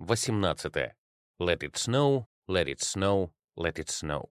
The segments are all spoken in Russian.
18. Let it snow, let it snow, let it snow.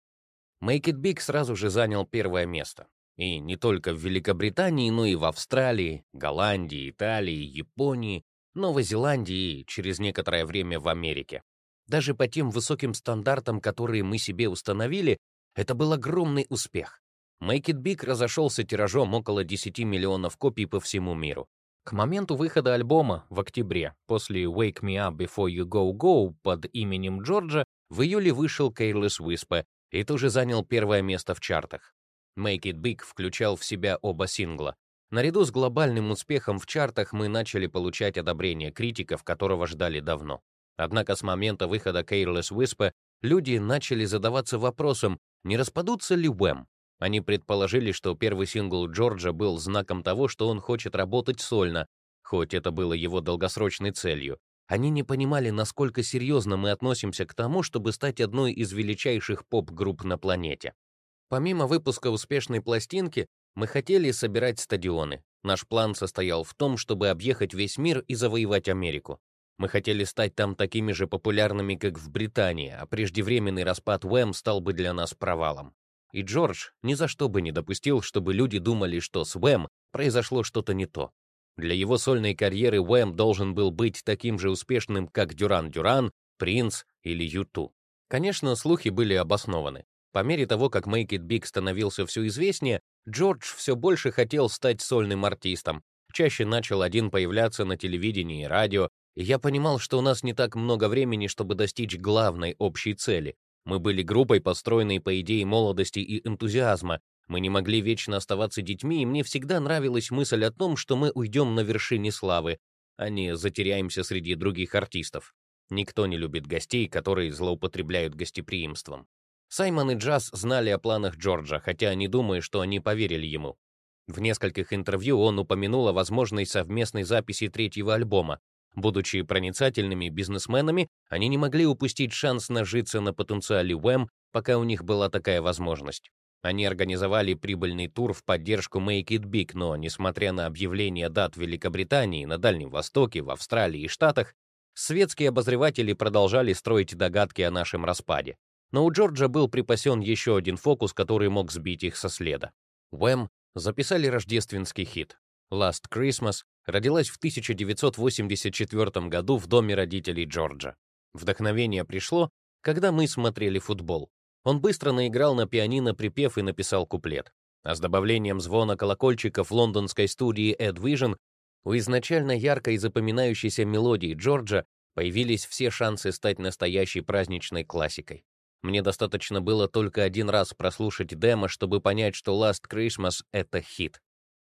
Make it big сразу же занял первое место. И не только в Великобритании, но и в Австралии, Голландии, Италии, Японии, Новой Зеландии и через некоторое время в Америке. Даже по тем высоким стандартам, которые мы себе установили, это был огромный успех. Make It Big разошелся тиражом около 10 миллионов копий по всему миру. К моменту выхода альбома в октябре, после Wake Me Up Before You Go Go под именем Джорджа, в июле вышел Careless Whisper и тоже занял первое место в чартах. Make It Big включал в себя оба сингла. Наряду с глобальным успехом в чартах мы начали получать одобрение критиков, которого ждали давно. Однако с момента выхода Careless Whisper люди начали задаваться вопросом, не распадутся ли Уэм, они предположили, что первый сингл Джорджа был знаком того, что он хочет работать сольно, хоть это было его долгосрочной целью. Они не понимали, насколько серьезно мы относимся к тому, чтобы стать одной из величайших поп-групп на планете. Помимо выпуска успешной пластинки, мы хотели собирать стадионы. Наш план состоял в том, чтобы объехать весь мир и завоевать Америку. Мы хотели стать там такими же популярными, как в Британии, а преждевременный распад Уэм стал бы для нас провалом. И Джордж ни за что бы не допустил, чтобы люди думали, что с Уэм произошло что-то не то. Для его сольной карьеры Уэм должен был быть таким же успешным, как Дюран-Дюран, Принц или Юту. Конечно, слухи были обоснованы. По мере того, как Make It Big становился все известнее, Джордж все больше хотел стать сольным артистом. Чаще начал один появляться на телевидении и радио, и я понимал, что у нас не так много времени, чтобы достичь главной общей цели мы были группой, построенной по идее молодости и энтузиазма. Мы не могли вечно оставаться детьми, и мне всегда нравилась мысль о том, что мы уйдем на вершине славы, а не затеряемся среди других артистов. Никто не любит гостей, которые злоупотребляют гостеприимством. Саймон и Джаз знали о планах Джорджа, хотя не думаю, что они поверили ему. В нескольких интервью он упомянул о возможной совместной записи третьего альбома, Будучи проницательными бизнесменами, они не могли упустить шанс нажиться на потенциале Уэм, пока у них была такая возможность. Они организовали прибыльный тур в поддержку Make It Big, но, несмотря на объявление дат в Великобритании, на Дальнем Востоке, в Австралии и Штатах, светские обозреватели продолжали строить догадки о нашем распаде. Но у Джорджа был припасен еще один фокус, который мог сбить их со следа. Уэм записали рождественский хит «Last Christmas», родилась в 1984 году в доме родителей Джорджа. Вдохновение пришло, когда мы смотрели футбол. Он быстро наиграл на пианино припев и написал куплет. А с добавлением звона колокольчиков лондонской студии Ed Vision у изначально яркой и запоминающейся мелодии Джорджа появились все шансы стать настоящей праздничной классикой. Мне достаточно было только один раз прослушать демо, чтобы понять, что Last Christmas — это хит.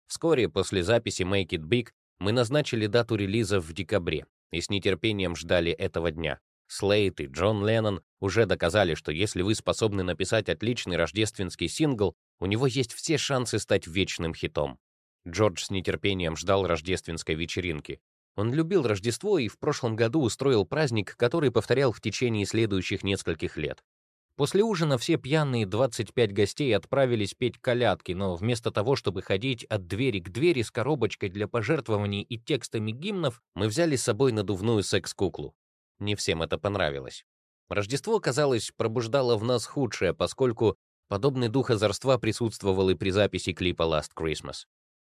Вскоре после записи Make It Big мы назначили дату релиза в декабре и с нетерпением ждали этого дня. Слейт и Джон Леннон уже доказали, что если вы способны написать отличный рождественский сингл, у него есть все шансы стать вечным хитом. Джордж с нетерпением ждал рождественской вечеринки. Он любил Рождество и в прошлом году устроил праздник, который повторял в течение следующих нескольких лет. После ужина все пьяные 25 гостей отправились петь колядки, но вместо того, чтобы ходить от двери к двери с коробочкой для пожертвований и текстами гимнов, мы взяли с собой надувную секс-куклу. Не всем это понравилось. Рождество, казалось, пробуждало в нас худшее, поскольку подобный дух озорства присутствовал и при записи клипа Last Christmas.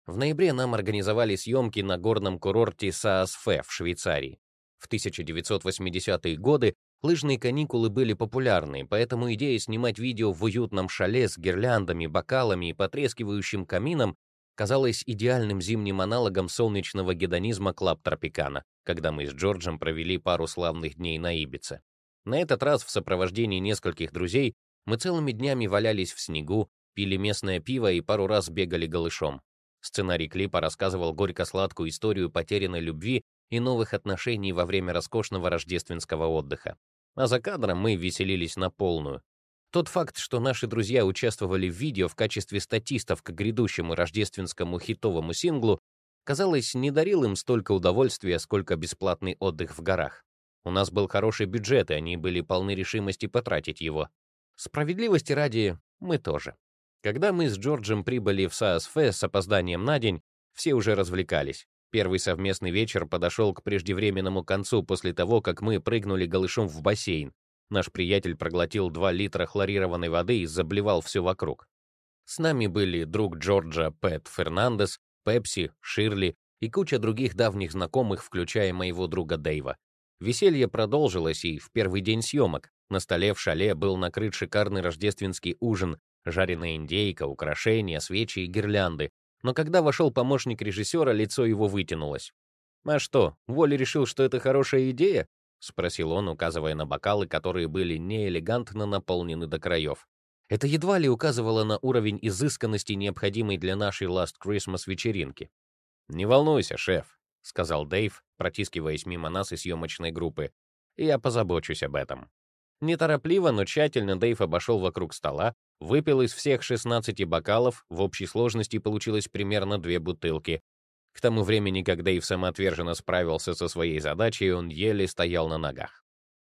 В ноябре нам организовали съемки на горном курорте Саас-Фе в Швейцарии. В 1980-е годы Лыжные каникулы были популярны, поэтому идея снимать видео в уютном шале с гирляндами, бокалами и потрескивающим камином казалась идеальным зимним аналогом солнечного гедонизма Club Tropicana, когда мы с Джорджем провели пару славных дней на Ибице. На этот раз в сопровождении нескольких друзей мы целыми днями валялись в снегу, пили местное пиво и пару раз бегали голышом. Сценарий клипа рассказывал горько-сладкую историю потерянной любви и новых отношений во время роскошного рождественского отдыха. А за кадром мы веселились на полную. Тот факт, что наши друзья участвовали в видео в качестве статистов к грядущему рождественскому хитовому синглу, казалось, не дарил им столько удовольствия, сколько бесплатный отдых в горах. У нас был хороший бюджет, и они были полны решимости потратить его. Справедливости ради, мы тоже. Когда мы с Джорджем прибыли в САСФ с опозданием на день, все уже развлекались. Первый совместный вечер подошел к преждевременному концу после того, как мы прыгнули голышом в бассейн. Наш приятель проглотил 2 литра хлорированной воды и заблевал все вокруг. С нами были друг Джорджа Пэт Фернандес, Пепси, Ширли и куча других давних знакомых, включая моего друга Дэйва. Веселье продолжилось и в первый день съемок. На столе в шале был накрыт шикарный рождественский ужин, жареная индейка, украшения, свечи и гирлянды, но когда вошел помощник режиссера, лицо его вытянулось. «А что, Воли решил, что это хорошая идея?» — спросил он, указывая на бокалы, которые были неэлегантно наполнены до краев. Это едва ли указывало на уровень изысканности, необходимый для нашей Last Christmas вечеринки. «Не волнуйся, шеф», — сказал Дэйв, протискиваясь мимо нас и съемочной группы. «Я позабочусь об этом». Неторопливо, но тщательно Дэйв обошел вокруг стола, Выпил из всех 16 бокалов, в общей сложности получилось примерно две бутылки. К тому времени, когда Ив самоотверженно справился со своей задачей, он еле стоял на ногах.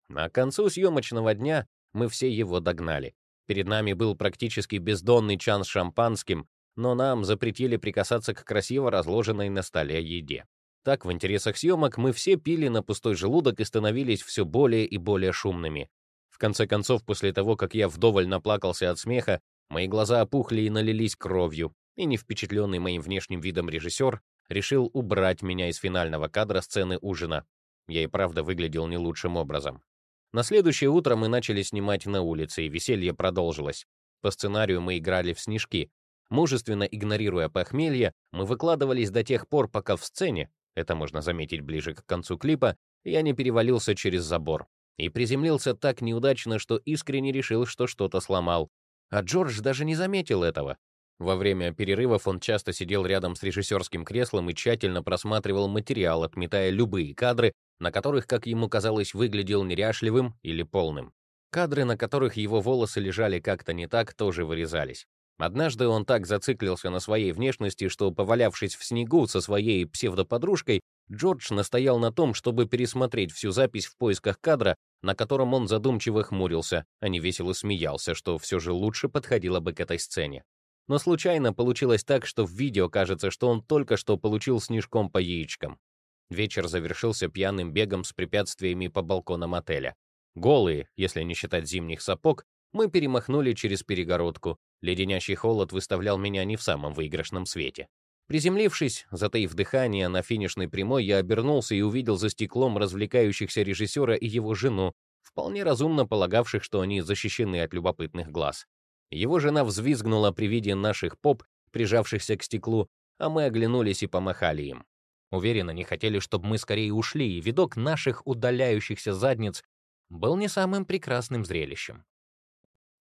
На концу съемочного дня мы все его догнали. Перед нами был практически бездонный чан с шампанским, но нам запретили прикасаться к красиво разложенной на столе еде. Так, в интересах съемок мы все пили на пустой желудок и становились все более и более шумными. Конце концов, после того, как я вдоволь наплакался от смеха, мои глаза опухли и налились кровью, и не впечатленный моим внешним видом режиссер решил убрать меня из финального кадра сцены ужина. Я и правда выглядел не лучшим образом. На следующее утро мы начали снимать на улице, и веселье продолжилось. По сценарию мы играли в снежки. Мужественно игнорируя похмелье, мы выкладывались до тех пор, пока в сцене, это можно заметить ближе к концу клипа, я не перевалился через забор и приземлился так неудачно, что искренне решил, что что-то сломал. А Джордж даже не заметил этого. Во время перерывов он часто сидел рядом с режиссерским креслом и тщательно просматривал материал, отметая любые кадры, на которых, как ему казалось, выглядел неряшливым или полным. Кадры, на которых его волосы лежали как-то не так, тоже вырезались. Однажды он так зациклился на своей внешности, что, повалявшись в снегу со своей псевдоподружкой, Джордж настоял на том, чтобы пересмотреть всю запись в поисках кадра, на котором он задумчиво хмурился, а не весело смеялся, что все же лучше подходило бы к этой сцене. Но случайно получилось так, что в видео кажется, что он только что получил снежком по яичкам. Вечер завершился пьяным бегом с препятствиями по балконам отеля. Голые, если не считать зимних сапог, мы перемахнули через перегородку. Леденящий холод выставлял меня не в самом выигрышном свете. Приземлившись, затаив дыхание на финишной прямой, я обернулся и увидел за стеклом развлекающихся режиссера и его жену, вполне разумно полагавших, что они защищены от любопытных глаз. Его жена взвизгнула при виде наших поп, прижавшихся к стеклу, а мы оглянулись и помахали им. Уверен, они хотели, чтобы мы скорее ушли, и видок наших удаляющихся задниц был не самым прекрасным зрелищем.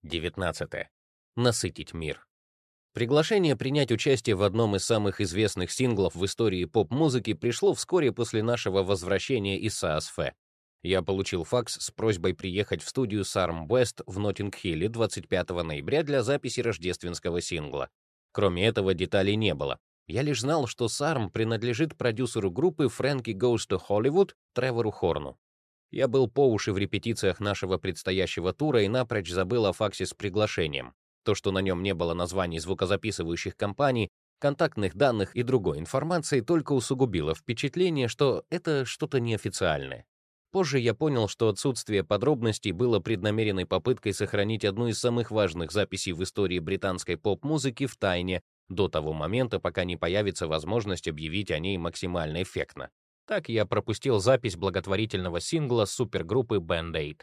19. Насытить мир. Приглашение принять участие в одном из самых известных синглов в истории поп-музыки пришло вскоре после нашего возвращения из САСФ. Я получил факс с просьбой приехать в студию Sarm West в Ноттинг-Хилле 25 ноября для записи рождественского сингла. Кроме этого, деталей не было. Я лишь знал, что Sarm принадлежит продюсеру группы Frankie Goes to Hollywood Тревору Хорну. Я был по уши в репетициях нашего предстоящего тура и напрочь забыл о факсе с приглашением. То, что на нем не было названий звукозаписывающих компаний, контактных данных и другой информации, только усугубило впечатление, что это что-то неофициальное. Позже я понял, что отсутствие подробностей было преднамеренной попыткой сохранить одну из самых важных записей в истории британской поп-музыки в тайне до того момента, пока не появится возможность объявить о ней максимально эффектно. Так я пропустил запись благотворительного сингла супергруппы Band Aid.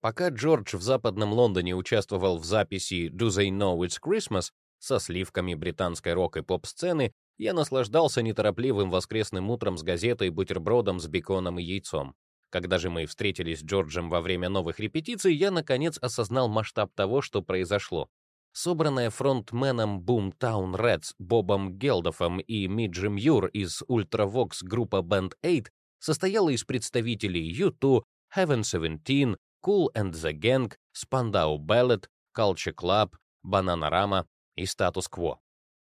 Пока Джордж в западном Лондоне участвовал в записи «Do They Know It's Christmas» со сливками британской рок- и поп-сцены, я наслаждался неторопливым воскресным утром с газетой, бутербродом с беконом и яйцом. Когда же мы встретились с Джорджем во время новых репетиций, я, наконец, осознал масштаб того, что произошло. Собранная фронтменом Boomtown Reds Бобом Гелдофом и Миджем Юр из Ultravox группа Band 8 состояла из представителей U2, Heaven 17, Cool and the Gang, Spandau Ballet, Culture Club, Bananarama и Quo.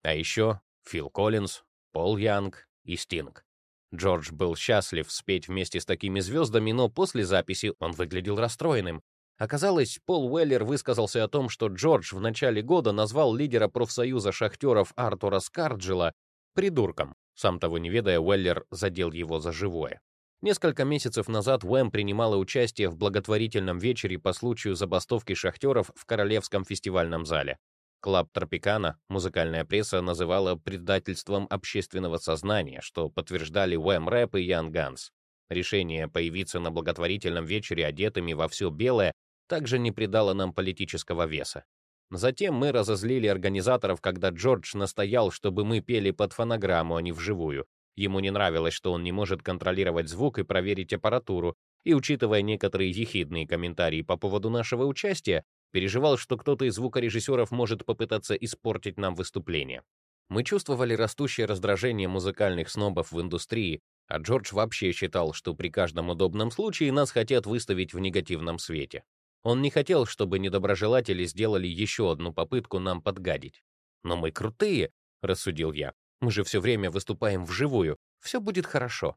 А еще Фил Коллинз, Пол Янг и Стинг. Джордж был счастлив спеть вместе с такими звездами, но после записи он выглядел расстроенным. Оказалось, Пол Уэллер высказался о том, что Джордж в начале года назвал лидера профсоюза шахтеров Артура Скарджела придурком. Сам того не ведая, Уэллер задел его за живое. Несколько месяцев назад Wham! принимала участие в благотворительном вечере по случаю забастовки шахтеров в Королевском фестивальном зале. Club Tropicana музыкальная пресса называла предательством общественного сознания, что подтверждали Wham Rap и Young Guns. Решение появиться на благотворительном вечере одетыми во все белое также не придало нам политического веса. Затем мы разозлили организаторов, когда Джордж настоял, чтобы мы пели под фонограмму, а не вживую. Ему не нравилось, что он не может контролировать звук и проверить аппаратуру, и, учитывая некоторые ехидные комментарии по поводу нашего участия, переживал, что кто-то из звукорежиссеров может попытаться испортить нам выступление. Мы чувствовали растущее раздражение музыкальных снобов в индустрии, а Джордж вообще считал, что при каждом удобном случае нас хотят выставить в негативном свете. Он не хотел, чтобы недоброжелатели сделали еще одну попытку нам подгадить. «Но мы крутые», — рассудил я. «Мы же все время выступаем вживую. Все будет хорошо».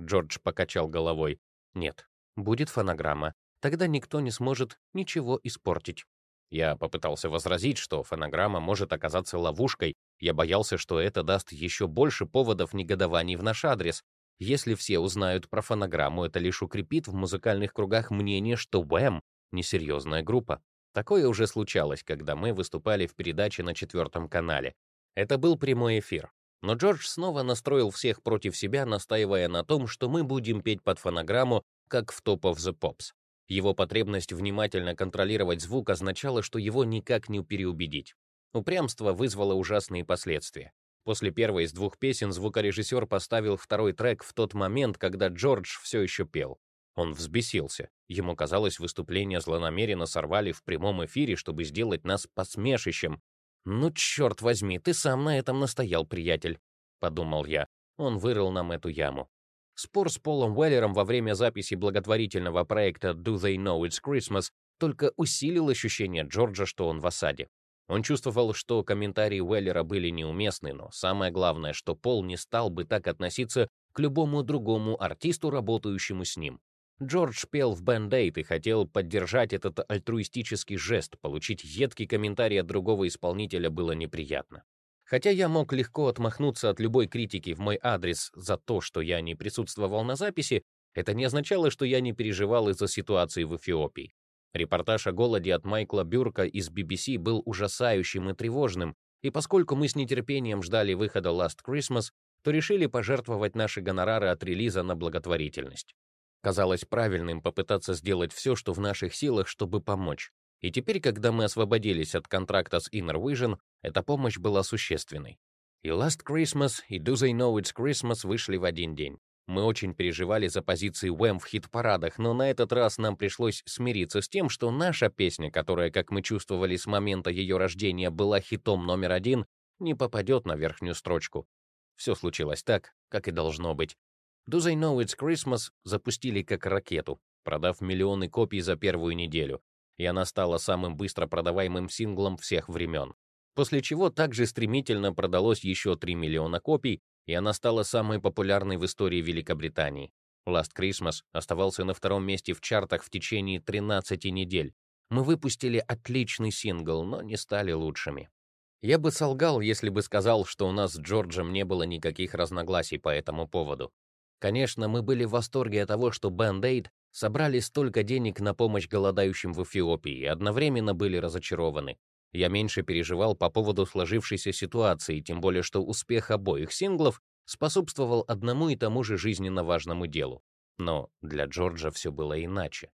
Джордж покачал головой. «Нет, будет фонограмма. Тогда никто не сможет ничего испортить». Я попытался возразить, что фонограмма может оказаться ловушкой. Я боялся, что это даст еще больше поводов негодований в наш адрес. Если все узнают про фонограмму, это лишь укрепит в музыкальных кругах мнение, что Уэм несерьезная группа. Такое уже случалось, когда мы выступали в передаче на четвертом канале. Это был прямой эфир. Но Джордж снова настроил всех против себя, настаивая на том, что мы будем петь под фонограмму, как в Top of the Pops. Его потребность внимательно контролировать звук означала, что его никак не переубедить. Упрямство вызвало ужасные последствия. После первой из двух песен звукорежиссер поставил второй трек в тот момент, когда Джордж все еще пел. Он взбесился. Ему казалось, выступление злонамеренно сорвали в прямом эфире, чтобы сделать нас посмешищем. «Ну, черт возьми, ты сам на этом настоял, приятель», — подумал я. Он вырыл нам эту яму. Спор с Полом Уэллером во время записи благотворительного проекта «Do They Know It's Christmas» только усилил ощущение Джорджа, что он в осаде. Он чувствовал, что комментарии Уэллера были неуместны, но самое главное, что Пол не стал бы так относиться к любому другому артисту, работающему с ним. Джордж пел в Бэнд-Эйд и хотел поддержать этот альтруистический жест, получить едкий комментарий от другого исполнителя было неприятно. Хотя я мог легко отмахнуться от любой критики в мой адрес за то, что я не присутствовал на записи, это не означало, что я не переживал из-за ситуации в Эфиопии. Репортаж о голоде от Майкла Бюрка из BBC был ужасающим и тревожным, и поскольку мы с нетерпением ждали выхода Last Christmas, то решили пожертвовать наши гонорары от релиза на благотворительность. Казалось правильным попытаться сделать все, что в наших силах, чтобы помочь. И теперь, когда мы освободились от контракта с Inner Vision, эта помощь была существенной. И Last Christmas, и Do They Know It's Christmas вышли в один день. Мы очень переживали за позиции Уэм в хит-парадах, но на этот раз нам пришлось смириться с тем, что наша песня, которая, как мы чувствовали с момента ее рождения, была хитом номер один, не попадет на верхнюю строчку. Все случилось так, как и должно быть. Do They Know It's Christmas запустили как ракету, продав миллионы копий за первую неделю, и она стала самым быстро продаваемым синглом всех времен. После чего также стремительно продалось еще 3 миллиона копий, и она стала самой популярной в истории Великобритании. Last Christmas оставался на втором месте в чартах в течение 13 недель. Мы выпустили отличный сингл, но не стали лучшими. Я бы солгал, если бы сказал, что у нас с Джорджем не было никаких разногласий по этому поводу. Конечно, мы были в восторге от того, что Band-Aid собрали столько денег на помощь голодающим в Эфиопии и одновременно были разочарованы. Я меньше переживал по поводу сложившейся ситуации, тем более что успех обоих синглов способствовал одному и тому же жизненно важному делу. Но для Джорджа все было иначе.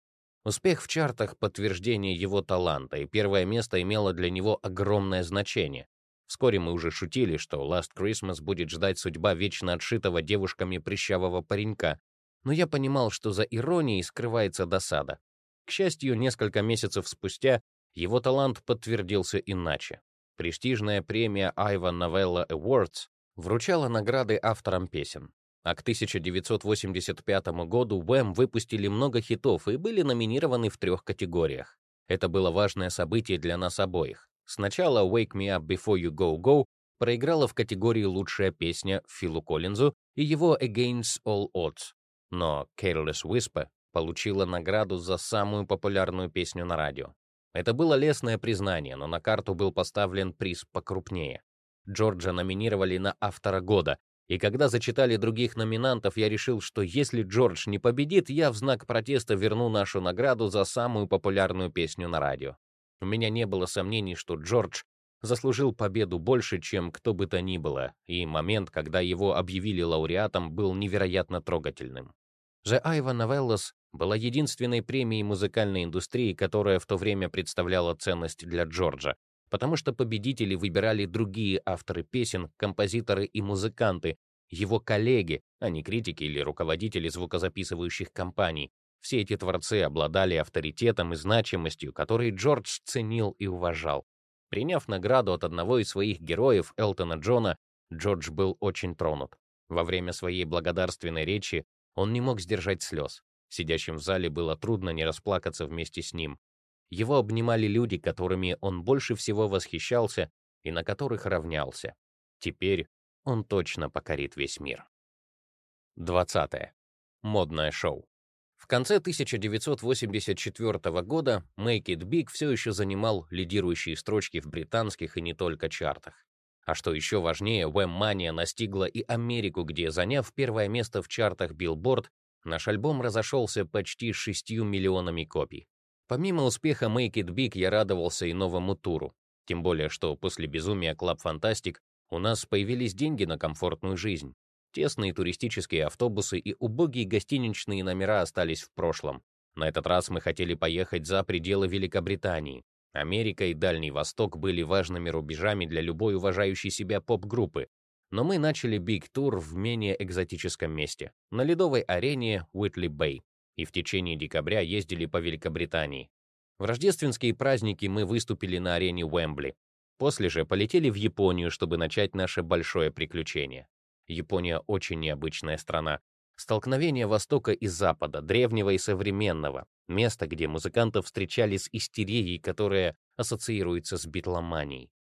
Успех в чартах — подтверждение его таланта, и первое место имело для него огромное значение. Вскоре мы уже шутили, что Last Christmas будет ждать судьба вечно отшитого девушками прыщавого паренька, но я понимал, что за иронией скрывается досада. К счастью, несколько месяцев спустя его талант подтвердился иначе. Престижная премия Ivan Novella Awards вручала награды авторам песен. А к 1985 году Wham выпустили много хитов и были номинированы в трех категориях. Это было важное событие для нас обоих. Сначала «Wake Me Up Before You Go Go» проиграла в категории «Лучшая песня» Филу Коллинзу и его «Against All Odds», но «Careless Whisper» получила награду за самую популярную песню на радио. Это было лестное признание, но на карту был поставлен приз покрупнее. Джорджа номинировали на автора года, И когда зачитали других номинантов, я решил, что если Джордж не победит, я в знак протеста верну нашу награду за самую популярную песню на радио. У меня не было сомнений, что Джордж заслужил победу больше, чем кто бы то ни было, и момент, когда его объявили лауреатом, был невероятно трогательным. The Ива Novellas была единственной премией музыкальной индустрии, которая в то время представляла ценность для Джорджа, потому что победители выбирали другие авторы песен, композиторы и музыканты, его коллеги, а не критики или руководители звукозаписывающих компаний. Все эти творцы обладали авторитетом и значимостью, которые Джордж ценил и уважал. Приняв награду от одного из своих героев, Элтона Джона, Джордж был очень тронут. Во время своей благодарственной речи он не мог сдержать слез. Сидящим в зале было трудно не расплакаться вместе с ним. Его обнимали люди, которыми он больше всего восхищался и на которых равнялся. Теперь он точно покорит весь мир. 20. Модное шоу. В конце 1984 года Make It Big все еще занимал лидирующие строчки в британских и не только чартах. А что еще важнее, Wham Mania настигла и Америку, где, заняв первое место в чартах Billboard, наш альбом разошелся почти шестью миллионами копий. Помимо успеха Make It Big, я радовался и новому туру. Тем более, что после безумия Club Fantastic у нас появились деньги на комфортную жизнь. Тесные туристические автобусы и убогие гостиничные номера остались в прошлом. На этот раз мы хотели поехать за пределы Великобритании. Америка и Дальний Восток были важными рубежами для любой уважающей себя поп-группы. Но мы начали Tour в менее экзотическом месте, на ледовой арене Уитли Бэй, и в течение декабря ездили по Великобритании. В рождественские праздники мы выступили на арене Уэмбли. После же полетели в Японию, чтобы начать наше большое приключение. Япония очень необычная страна. Столкновение Востока и Запада, древнего и современного. Место, где музыкантов встречали с истерией, которая ассоциируется с битломанией.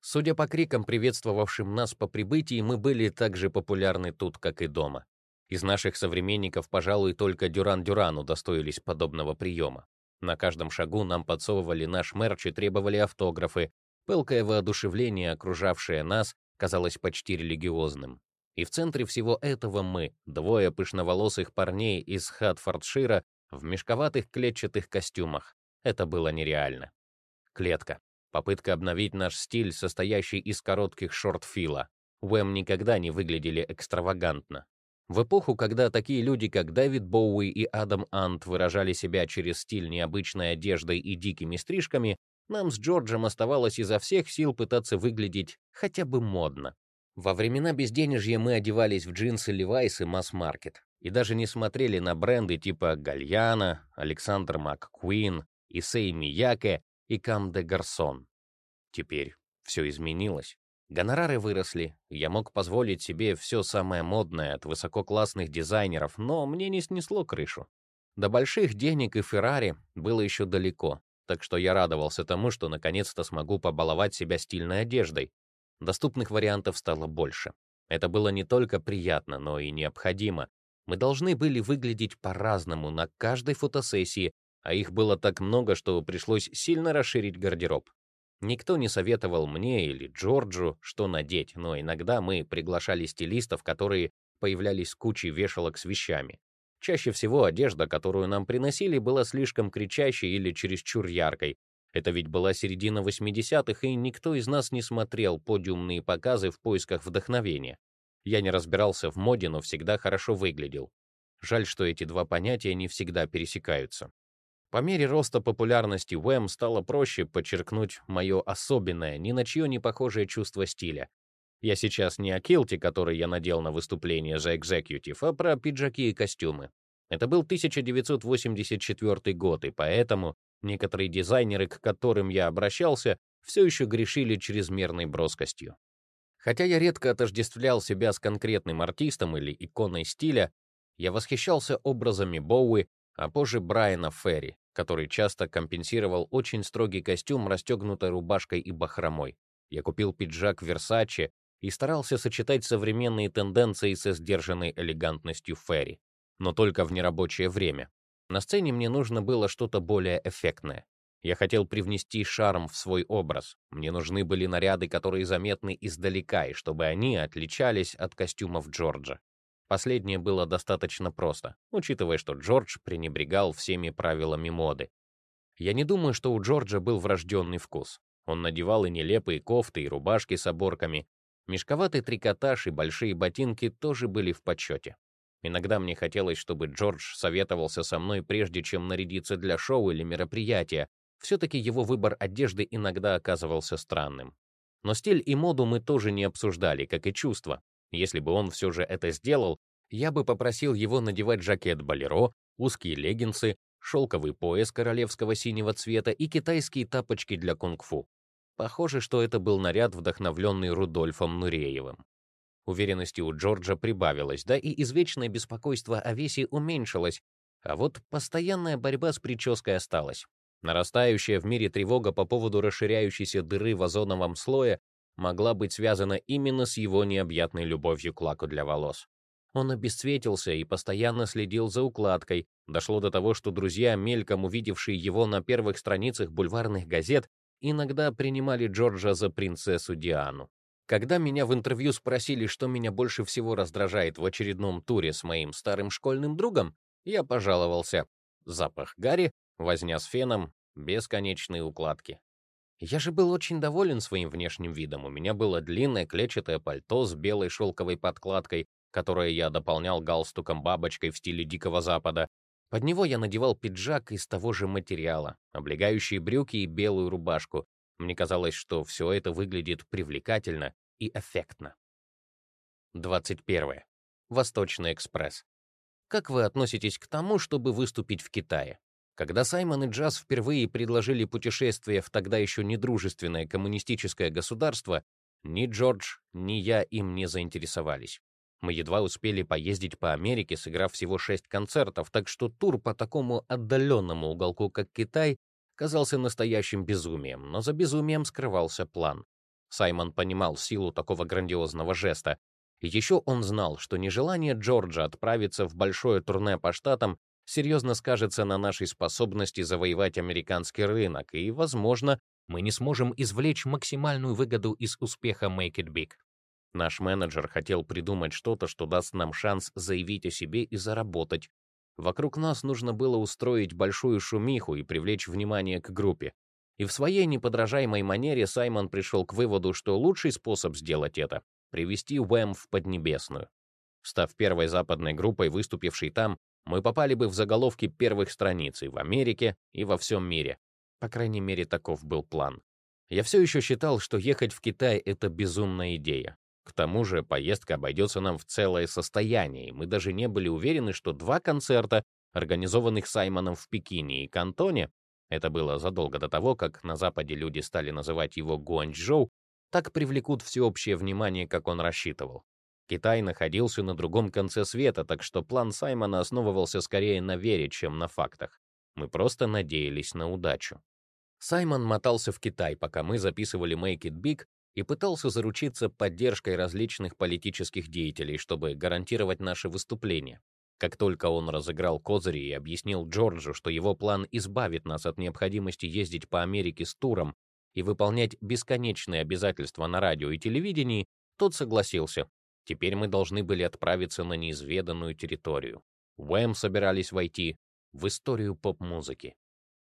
Судя по крикам, приветствовавшим нас по прибытии, мы были так же популярны тут, как и дома. Из наших современников, пожалуй, только Дюран-Дюран удостоились подобного приема. На каждом шагу нам подсовывали наш мерч и требовали автографы. Пылкое воодушевление, окружавшее нас, казалось почти религиозным. И в центре всего этого мы, двое пышноволосых парней из Хатфордшира в мешковатых клетчатых костюмах. Это было нереально. Клетка. Попытка обновить наш стиль, состоящий из коротких шорт-фила. Уэм никогда не выглядели экстравагантно. В эпоху, когда такие люди, как Дэвид Боуи и Адам Ант выражали себя через стиль необычной одеждой и дикими стрижками, нам с Джорджем оставалось изо всех сил пытаться выглядеть хотя бы модно. Во времена безденежья мы одевались в джинсы Levi's и масс-маркет и даже не смотрели на бренды типа Гальяна, Александр МакКуин, Исей Мияке и Кам де Гарсон. Теперь все изменилось. Гонорары выросли, я мог позволить себе все самое модное от высококлассных дизайнеров, но мне не снесло крышу. До больших денег и Феррари было еще далеко, так что я радовался тому, что наконец-то смогу побаловать себя стильной одеждой, Доступных вариантов стало больше. Это было не только приятно, но и необходимо. Мы должны были выглядеть по-разному на каждой фотосессии, а их было так много, что пришлось сильно расширить гардероб. Никто не советовал мне или Джорджу, что надеть, но иногда мы приглашали стилистов, которые появлялись с кучей вешалок с вещами. Чаще всего одежда, которую нам приносили, была слишком кричащей или чересчур яркой, это ведь была середина 80-х, и никто из нас не смотрел подиумные показы в поисках вдохновения. Я не разбирался в моде, но всегда хорошо выглядел. Жаль, что эти два понятия не всегда пересекаются. По мере роста популярности Уэм стало проще подчеркнуть мое особенное, ни на чье не похожее чувство стиля. Я сейчас не о килте, который я надел на выступление за Executive, а про пиджаки и костюмы. Это был 1984 год, и поэтому Некоторые дизайнеры, к которым я обращался, все еще грешили чрезмерной броскостью. Хотя я редко отождествлял себя с конкретным артистом или иконой стиля, я восхищался образами Боуи, а позже Брайана Ферри, который часто компенсировал очень строгий костюм расстегнутой рубашкой и бахромой. Я купил пиджак Versace и старался сочетать современные тенденции со сдержанной элегантностью Ферри, но только в нерабочее время. На сцене мне нужно было что-то более эффектное. Я хотел привнести шарм в свой образ. Мне нужны были наряды, которые заметны издалека, и чтобы они отличались от костюмов Джорджа. Последнее было достаточно просто, учитывая, что Джордж пренебрегал всеми правилами моды. Я не думаю, что у Джорджа был врожденный вкус. Он надевал и нелепые кофты, и рубашки с оборками. Мешковатый трикотаж и большие ботинки тоже были в почете. Иногда мне хотелось, чтобы Джордж советовался со мной, прежде чем нарядиться для шоу или мероприятия. Все-таки его выбор одежды иногда оказывался странным. Но стиль и моду мы тоже не обсуждали, как и чувства. Если бы он все же это сделал, я бы попросил его надевать жакет болеро, узкие леггинсы, шелковый пояс королевского синего цвета и китайские тапочки для кунг-фу. Похоже, что это был наряд, вдохновленный Рудольфом Нуреевым. Уверенности у Джорджа прибавилось, да и извечное беспокойство о весе уменьшилось, а вот постоянная борьба с прической осталась. Нарастающая в мире тревога по поводу расширяющейся дыры в озоновом слое могла быть связана именно с его необъятной любовью к лаку для волос. Он обесцветился и постоянно следил за укладкой. Дошло до того, что друзья, мельком увидевшие его на первых страницах бульварных газет, иногда принимали Джорджа за принцессу Диану. Когда меня в интервью спросили, что меня больше всего раздражает в очередном туре с моим старым школьным другом, я пожаловался. Запах гари, возня с феном, бесконечные укладки. Я же был очень доволен своим внешним видом. У меня было длинное клетчатое пальто с белой шелковой подкладкой, которое я дополнял галстуком-бабочкой в стиле Дикого Запада. Под него я надевал пиджак из того же материала, облегающие брюки и белую рубашку. Мне казалось, что все это выглядит привлекательно и эффектно. 21. Восточный экспресс. Как вы относитесь к тому, чтобы выступить в Китае? Когда Саймон и Джаз впервые предложили путешествие в тогда еще недружественное коммунистическое государство, ни Джордж, ни я им не заинтересовались. Мы едва успели поездить по Америке, сыграв всего шесть концертов, так что тур по такому отдаленному уголку, как Китай, казался настоящим безумием, но за безумием скрывался план. Саймон понимал силу такого грандиозного жеста. И еще он знал, что нежелание Джорджа отправиться в большое турне по штатам серьезно скажется на нашей способности завоевать американский рынок, и, возможно, мы не сможем извлечь максимальную выгоду из успеха Make It Big. Наш менеджер хотел придумать что-то, что даст нам шанс заявить о себе и заработать, Вокруг нас нужно было устроить большую шумиху и привлечь внимание к группе. И в своей неподражаемой манере Саймон пришел к выводу, что лучший способ сделать это — привести Уэм в Поднебесную. Став первой западной группой, выступившей там, мы попали бы в заголовки первых страниц и в Америке, и во всем мире. По крайней мере, таков был план. Я все еще считал, что ехать в Китай — это безумная идея. К тому же поездка обойдется нам в целое состояние, и мы даже не были уверены, что два концерта, организованных Саймоном в Пекине и Кантоне, это было задолго до того, как на Западе люди стали называть его Гуанчжоу, так привлекут всеобщее внимание, как он рассчитывал. Китай находился на другом конце света, так что план Саймона основывался скорее на вере, чем на фактах. Мы просто надеялись на удачу. Саймон мотался в Китай, пока мы записывали Make It Big, и пытался заручиться поддержкой различных политических деятелей, чтобы гарантировать наше выступление. Как только он разыграл козыри и объяснил Джорджу, что его план избавит нас от необходимости ездить по Америке с туром и выполнять бесконечные обязательства на радио и телевидении, тот согласился. Теперь мы должны были отправиться на неизведанную территорию. Уэм собирались войти в историю поп-музыки.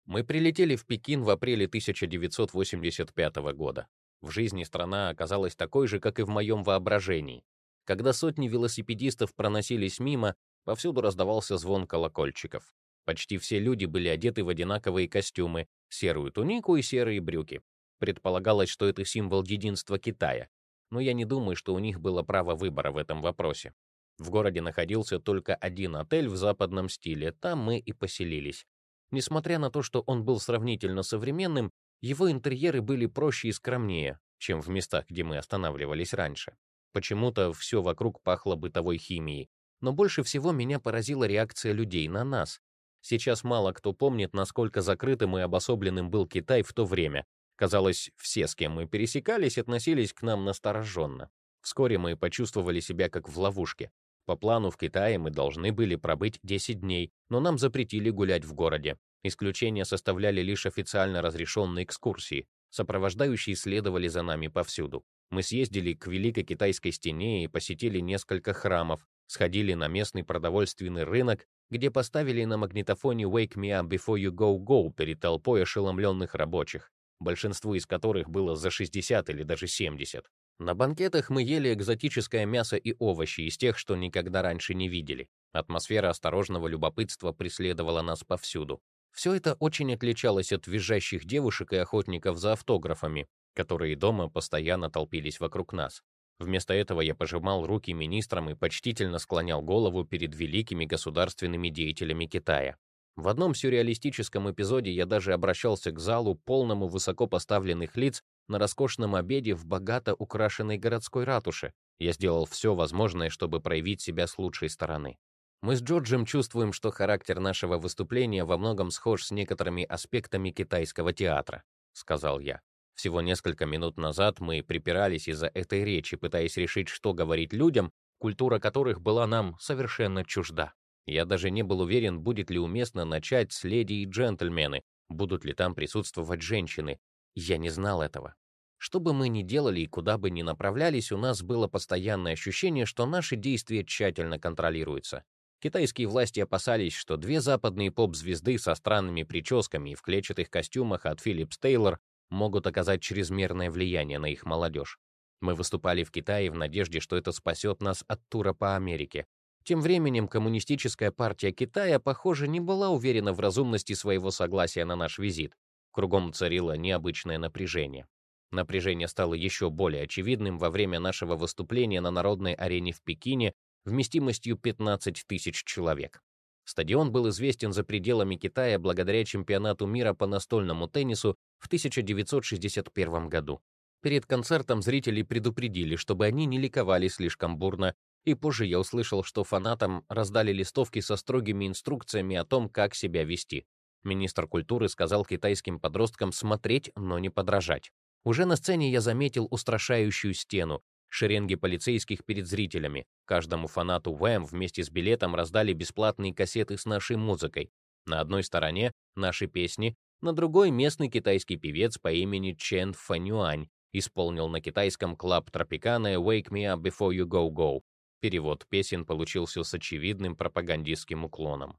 Мы прилетели в Пекин в апреле 1985 года. В жизни страна оказалась такой же, как и в моем воображении. Когда сотни велосипедистов проносились мимо, повсюду раздавался звон колокольчиков. Почти все люди были одеты в одинаковые костюмы, серую тунику и серые брюки. Предполагалось, что это символ единства Китая, но я не думаю, что у них было право выбора в этом вопросе. В городе находился только один отель в западном стиле, там мы и поселились. Несмотря на то, что он был сравнительно современным, его интерьеры были проще и скромнее, чем в местах, где мы останавливались раньше. Почему-то все вокруг пахло бытовой химией, но больше всего меня поразила реакция людей на нас. Сейчас мало кто помнит, насколько закрытым и обособленным был Китай в то время. Казалось, все, с кем мы пересекались, относились к нам настороженно. Вскоре мы почувствовали себя как в ловушке. По плану в Китае мы должны были пробыть 10 дней, но нам запретили гулять в городе. Исключение составляли лишь официально разрешенные экскурсии. Сопровождающие следовали за нами повсюду. Мы съездили к Великой Китайской стене и посетили несколько храмов, сходили на местный продовольственный рынок, где поставили на магнитофоне «Wake me up before you go go» перед толпой ошеломленных рабочих, большинству из которых было за 60 или даже 70. На банкетах мы ели экзотическое мясо и овощи из тех, что никогда раньше не видели. Атмосфера осторожного любопытства преследовала нас повсюду. Все это очень отличалось от визжащих девушек и охотников за автографами, которые дома постоянно толпились вокруг нас. Вместо этого я пожимал руки министрам и почтительно склонял голову перед великими государственными деятелями Китая. В одном сюрреалистическом эпизоде я даже обращался к залу, полному высоко поставленных лиц, на роскошном обеде в богато украшенной городской ратуше. Я сделал все возможное, чтобы проявить себя с лучшей стороны. Мы с Джорджем чувствуем, что характер нашего выступления во многом схож с некоторыми аспектами китайского театра, сказал я. Всего несколько минут назад мы припирались из-за этой речи, пытаясь решить, что говорить людям, культура которых была нам совершенно чужда. Я даже не был уверен, будет ли уместно начать с леди и джентльмены, будут ли там присутствовать женщины. Я не знал этого. Что бы мы ни делали и куда бы ни направлялись, у нас было постоянное ощущение, что наши действия тщательно контролируются. Китайские власти опасались, что две западные поп-звезды со странными прическами и в клетчатых костюмах от Philips Taylor могут оказать чрезмерное влияние на их молодежь. Мы выступали в Китае в надежде, что это спасет нас от тура по Америке. Тем временем коммунистическая партия Китая, похоже, не была уверена в разумности своего согласия на наш визит. Кругом царило необычное напряжение. Напряжение стало еще более очевидным во время нашего выступления на народной арене в Пекине вместимостью 15 тысяч человек. Стадион был известен за пределами Китая благодаря чемпионату мира по настольному теннису в 1961 году. Перед концертом зрители предупредили, чтобы они не ликовали слишком бурно, и позже я услышал, что фанатам раздали листовки со строгими инструкциями о том, как себя вести. Министр культуры сказал китайским подросткам смотреть, но не подражать. Уже на сцене я заметил устрашающую стену, шеренги полицейских перед зрителями. Каждому фанату ВМ вместе с билетом раздали бесплатные кассеты с нашей музыкой. На одной стороне наши песни, на другой местный китайский певец по имени Чен Фанюань исполнил на китайском клаб Тропикана Wake Me Up Before You Go Go. Перевод песен получился с очевидным пропагандистским уклоном.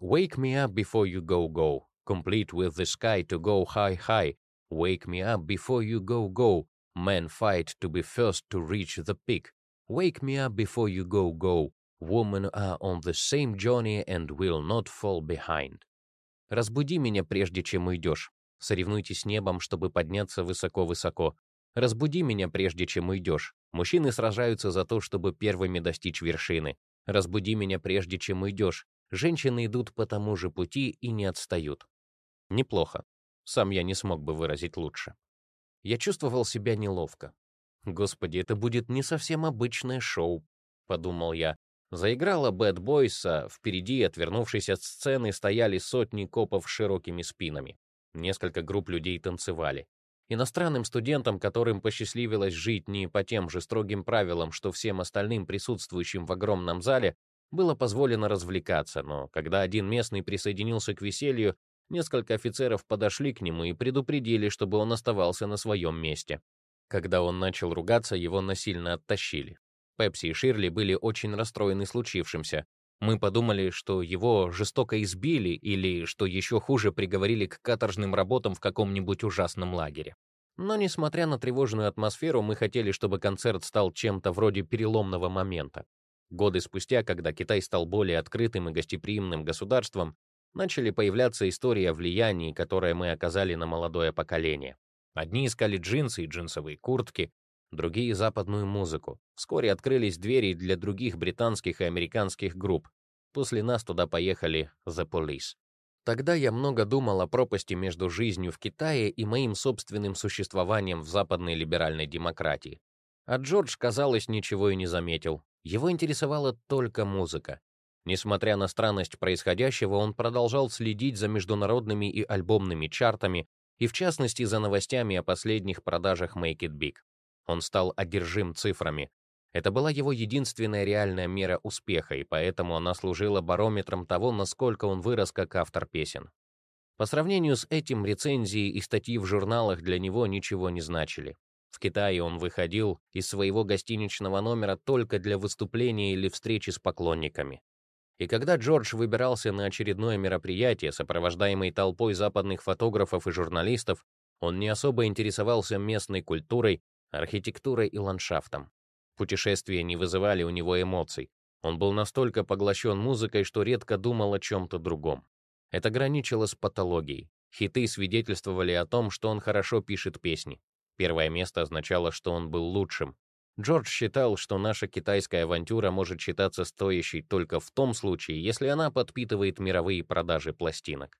Wake me up before you go go, complete with the sky to go high high. Wake me up before you go go, Men fight to be first to reach the peak. Wake me up before you go, go. Women are on the same journey and will not fall behind. Разбуди меня, прежде чем уйдешь. Соревнуйтесь с небом, чтобы подняться высоко-высоко. Разбуди меня, прежде чем уйдешь. Мужчины сражаются за то, чтобы первыми достичь вершины. Разбуди меня, прежде чем уйдешь. Женщины идут по тому же пути и не отстают. Неплохо. Сам я не смог бы выразить лучше. Я чувствовал себя неловко. Господи, это будет не совсем обычное шоу, подумал я. Заиграла Бэд Бойса, впереди, отвернувшись от сцены, стояли сотни копов с широкими спинами. Несколько групп людей танцевали. Иностранным студентам, которым посчастливилось жить не по тем же строгим правилам, что всем остальным присутствующим в огромном зале, было позволено развлекаться, но когда один местный присоединился к веселью, Несколько офицеров подошли к нему и предупредили, чтобы он оставался на своем месте. Когда он начал ругаться, его насильно оттащили. Пепси и Ширли были очень расстроены случившимся. Мы подумали, что его жестоко избили или, что еще хуже, приговорили к каторжным работам в каком-нибудь ужасном лагере. Но, несмотря на тревожную атмосферу, мы хотели, чтобы концерт стал чем-то вроде переломного момента. Годы спустя, когда Китай стал более открытым и гостеприимным государством, начали появляться истории о влиянии, которое мы оказали на молодое поколение. Одни искали джинсы и джинсовые куртки, другие — западную музыку. Вскоре открылись двери для других британских и американских групп. После нас туда поехали The Police. Тогда я много думал о пропасти между жизнью в Китае и моим собственным существованием в западной либеральной демократии. А Джордж, казалось, ничего и не заметил. Его интересовала только музыка. Несмотря на странность происходящего, он продолжал следить за международными и альбомными чартами, и в частности за новостями о последних продажах Make It Big. Он стал одержим цифрами. Это была его единственная реальная мера успеха, и поэтому она служила барометром того, насколько он вырос как автор песен. По сравнению с этим рецензии и статьи в журналах для него ничего не значили. В Китае он выходил из своего гостиничного номера только для выступления или встречи с поклонниками. И когда Джордж выбирался на очередное мероприятие, сопровождаемый толпой западных фотографов и журналистов, он не особо интересовался местной культурой, архитектурой и ландшафтом. Путешествия не вызывали у него эмоций. Он был настолько поглощен музыкой, что редко думал о чем-то другом. Это граничило с патологией. Хиты свидетельствовали о том, что он хорошо пишет песни. Первое место означало, что он был лучшим. Джордж считал, что наша китайская авантюра может считаться стоящей только в том случае, если она подпитывает мировые продажи пластинок.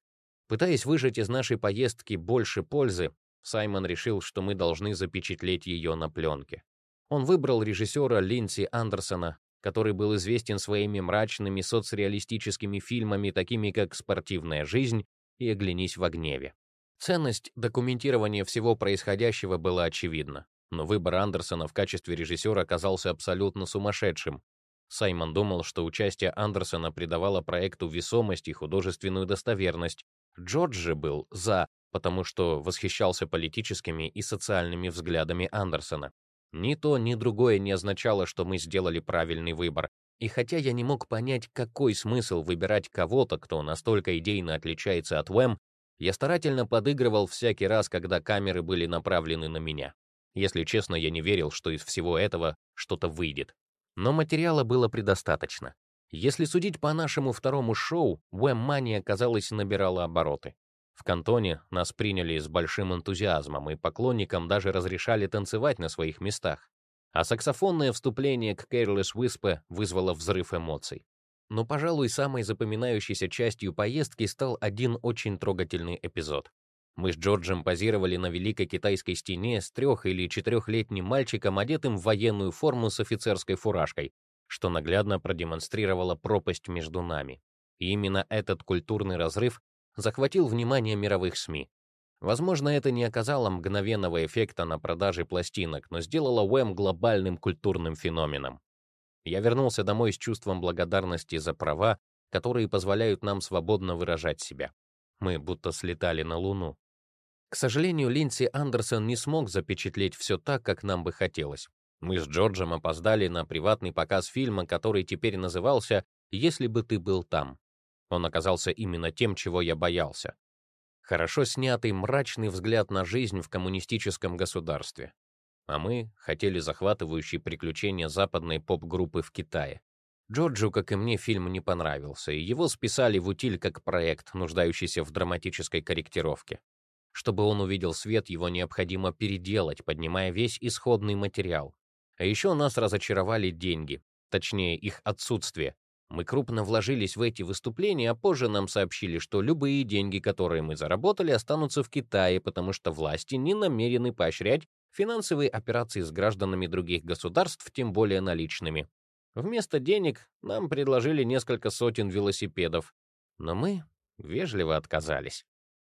Пытаясь выжать из нашей поездки больше пользы, Саймон решил, что мы должны запечатлеть ее на пленке. Он выбрал режиссера Линдси Андерсона, который был известен своими мрачными соцреалистическими фильмами, такими как «Спортивная жизнь» и «Оглянись в гневе». Ценность документирования всего происходящего была очевидна, но выбор Андерсона в качестве режиссера оказался абсолютно сумасшедшим. Саймон думал, что участие Андерсона придавало проекту весомость и художественную достоверность. Джордж же был «за», потому что восхищался политическими и социальными взглядами Андерсона. Ни то, ни другое не означало, что мы сделали правильный выбор. И хотя я не мог понять, какой смысл выбирать кого-то, кто настолько идейно отличается от Уэм, я старательно подыгрывал всякий раз, когда камеры были направлены на меня. Если честно, я не верил, что из всего этого что-то выйдет. Но материала было предостаточно. Если судить по нашему второму шоу, Уэм Мания, казалось, набирала обороты. В кантоне нас приняли с большим энтузиазмом, и поклонникам даже разрешали танцевать на своих местах. А саксофонное вступление к Careless Whisper вызвало взрыв эмоций. Но, пожалуй, самой запоминающейся частью поездки стал один очень трогательный эпизод. Мы с Джорджем позировали на Великой Китайской стене с трех- или четырехлетним мальчиком, одетым в военную форму с офицерской фуражкой, что наглядно продемонстрировало пропасть между нами. И именно этот культурный разрыв захватил внимание мировых СМИ. Возможно, это не оказало мгновенного эффекта на продаже пластинок, но сделало Уэм глобальным культурным феноменом. Я вернулся домой с чувством благодарности за права, которые позволяют нам свободно выражать себя. Мы будто слетали на Луну. К сожалению, Линдси Андерсон не смог запечатлеть все так, как нам бы хотелось. Мы с Джорджем опоздали на приватный показ фильма, который теперь назывался «Если бы ты был там». Он оказался именно тем, чего я боялся. Хорошо снятый мрачный взгляд на жизнь в коммунистическом государстве. А мы хотели захватывающие приключения западной поп-группы в Китае. Джорджу, как и мне, фильм не понравился, и его списали в утиль как проект, нуждающийся в драматической корректировке. Чтобы он увидел свет, его необходимо переделать, поднимая весь исходный материал. А еще нас разочаровали деньги, точнее, их отсутствие, мы крупно вложились в эти выступления, а позже нам сообщили, что любые деньги, которые мы заработали, останутся в Китае, потому что власти не намерены поощрять финансовые операции с гражданами других государств, тем более наличными. Вместо денег нам предложили несколько сотен велосипедов, но мы вежливо отказались.